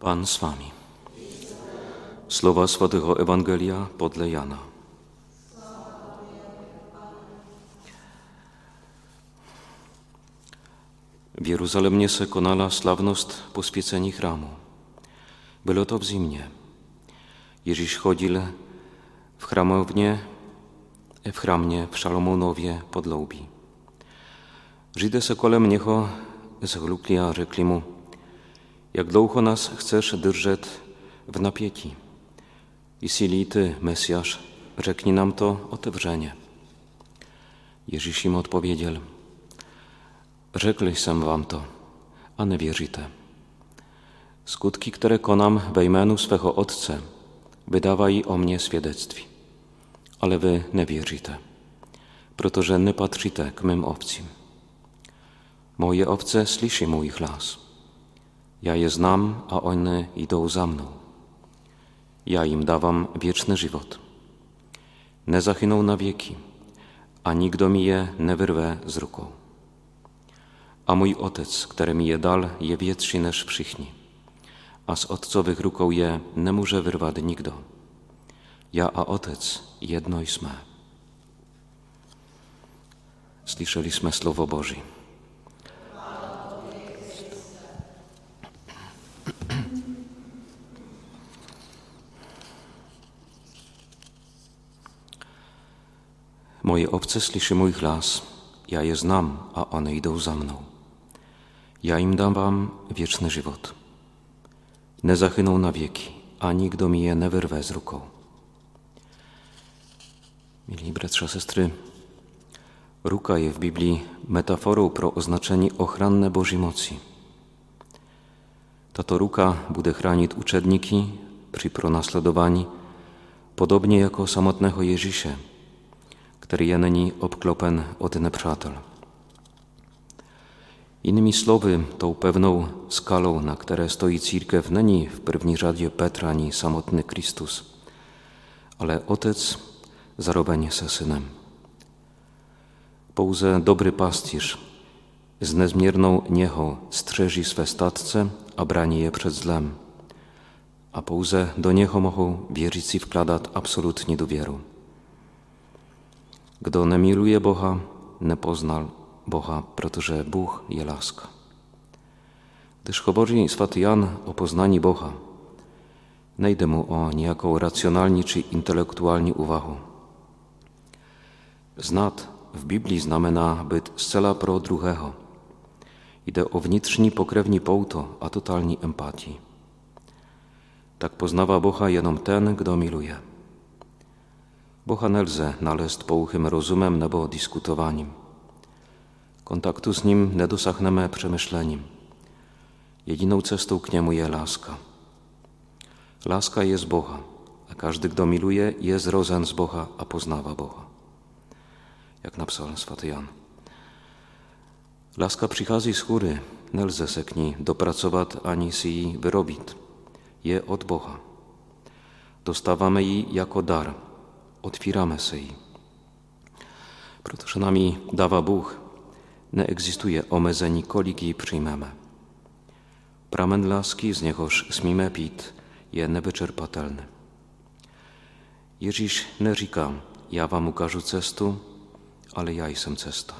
Pan z wami. Słowa Świętego Ewangelia podle Jana. W Jeruzalemie se konala sławność poświęcenia chramu. Było to w zimnie. Ježíš chodził w chramownie, w chramnie w Szalomonowie podloubi. Żydy se kolem niego zhlukli a rzekli mu, jak długo nas chcesz drżeć w napieki? Jeśli Ty, Mesjasz, rzeknij nam to otewrzenie. Ježíš im odpowiedział, Rzekli sam wam to, a nie wierzyte. Skutki, które konam we imieniu swego Otca, wydawaj o mnie świadectwi, ale wy nie wierzyte, protože nie patrzyte k mym owcim. Moje owce słyszy mój głos. Ja je znam, a one idą za mną. Ja im dawam wieczny żywot. Nie zahyną na wieki, a nikt mi je nie wyrwę z ruką. A mój Otec, który mi je dal, je więtszy niż wszyscy, a z Otcowych ruką je nie może wyrwać nikt. Ja a Otec jedno jsme. Słyszeliśmy Słowo Boże. Moje owce słyszy mój głos, ja je znam, a one idą za mną. Ja im dam wam wieczny żywot. Nie zahyną na wieki, a nikt mi je nie wyrwę z ruką. Mili bratrza, sestry, ruka je w Biblii metaforą pro oznaczenie ochranne Bożej mocy. Tato ruka bude chránit uczedniki przy pronasledowani, podobnie jako samotnego Ježiše, który je není obklopen od nepřátel. Innymi słowy, tą pewną skalą, na której stoi církev, není w první řadě Petr ani samotny Chrystus, ale Otec zarobienie se Synem. Pouze dobry pasterz z nezmierną niechą strzeży swe statce, a brani je przed zlem, a pouze do niego mogą wierzyć i wkładać absolutnie do wieru. Kdo nemiluje Boha, nepoznal Boha, protože Bůh je láska. Gdyż hovoří svatý Jan o poznání Boha, nejde mu o nějakou racjonalni czy intelektualni uwagę. Znat w Biblii znamená być zcela pro druhého. Jde o vnitřní pokrewni pouto a totalní empatii. Tak poznawa Boha jenom ten, kdo miluje. Boha nelze nalézt pouchym rozumem nebo diskutowaniem. Kontaktu z Nim nie dosáhneme przemyśleniem. Jediną cestą k Niemu je láska. Láska je z Boha, a każdy, kto miluje, je zrozen z Boha, a poznawa Boha. Jak napisał swaty Jan. Láska přichází z góry, nelze se k ní dopracovat ani si ji vyrobit. Je od Boha. Dostáváme ji jako dar, otwieramy se ji. Protože nám ji dává Bůh, neexistuje omezení, kolik jej przyjmiemy. Pramen laski, z niegoż smíme pít, je nevyczerpatelny. Ježíš neříká, já vám ukážu cestu, ale já jsem cesta.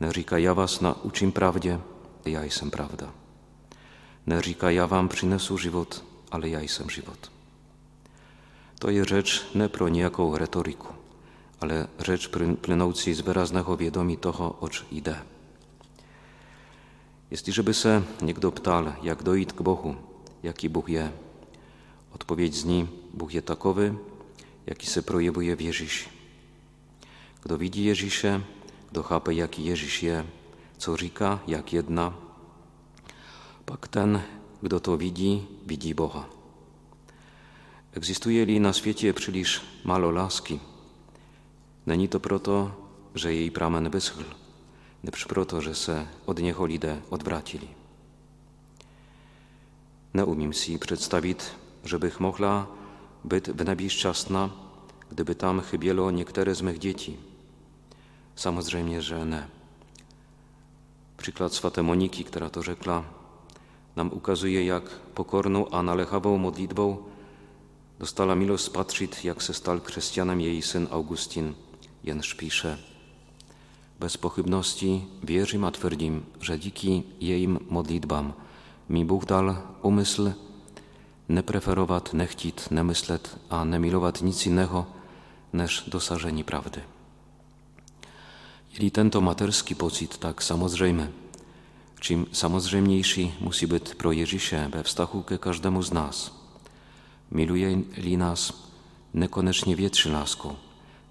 Neříká, já vás naučím pravdě, já jsem pravda. Neříká, já vám přinesu život, ale já jsem život. To rzecz nie pro retoryku, ale rzecz plynący z wyraznego wiedomi toho, ocz idę. Jeśli żeby se niekto ptal, jak dojść k Bohu, jaki Bóg je, odpowiedź z nim, Bóg je takowy, jaki se projewuje w Ježiši. Kto widzi Ježiše, kto chápe, jaki Ježiš je, co říká, jak jedna, pak ten, kto to widzi, widzi Boha. Egzistuje-li na świecie przyliš malo láski, není to proto, że jej pramen wyschł, lecz proto, że se od niego lidé odwracili. Neumím si żebych mogła być w nebi szczęsna, gdyby tam chybielo niektóre z mych dzieci. Samozrejmie, że nie. Przykład swate Moniki, która to rzekła, nam ukazuje, jak pokorną a nalechavou modlitbą dostala milost spatřit, jak se stal křesťanem její syn Augustin, jenż pisze Bez pochybności wierzim a twierdzim, że dzięki jej modlitbam mi Bóg dal nie chcieć, nie myśleć, a nie milować nic innego, niż dosażenie prawdy. Jeśli tento materski pocit tak samozřejmy, czym samozřejmniejszy musi być pro Ježiše we wstachu ke każdemu z nas. Miluje li nas nekonecznie wietrzy laską,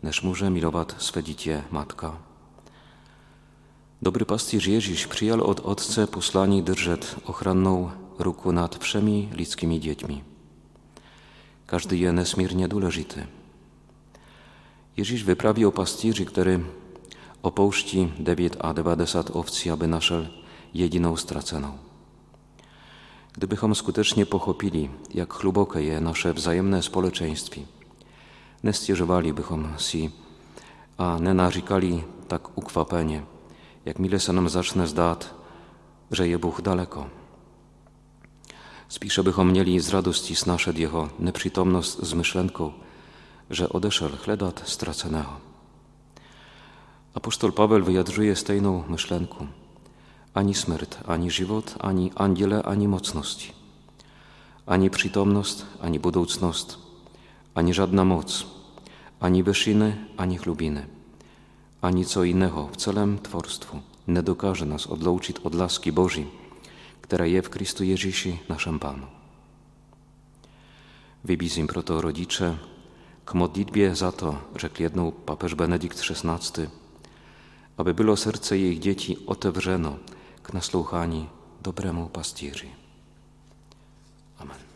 neż może milować swe dziecię matka. Dobry pasterz Ježiš przyjął od Otce posłanie drżet ochranną ruku nad wszemi ludzkimi dziećmi. Każdy je nesmiernie důležity. Ježíš wyprawił pastirzy, który opouští 9 a 90 owcí, aby našel jediną straceną. Gdybychom skutecznie pochopili, jak hlubokie je nasze wzajemne społeczeństwo, nie stieżowalibychom si, a nie narzekali tak ukwapenie, jak mile se nam zacznie zdać, że je Bóg daleko. Spisze bychom mieli z radości snaszed Jeho neprzytomność z myślenką, że odeszedł chledat stracenego. Apostol Paweł wyjadrzuje stejną myślenką. Ani smrt, ani żywot, ani angiele, ani mocności. Ani przytomność, ani budoucność, ani żadna moc, ani wyżyny, ani chlubiny, ani co innego w celem tworstwu nie dokaże nas odlouczyć od laski Bożej, która je w Chrystu Jezusie, naszym Panu. Wybizim proto rodzicze, k modlitbie za to, rzekł jedną papież Benedykt XVI, aby było serce ich dzieci otewrzeno k naslouchání dobrému pastýři. Amen.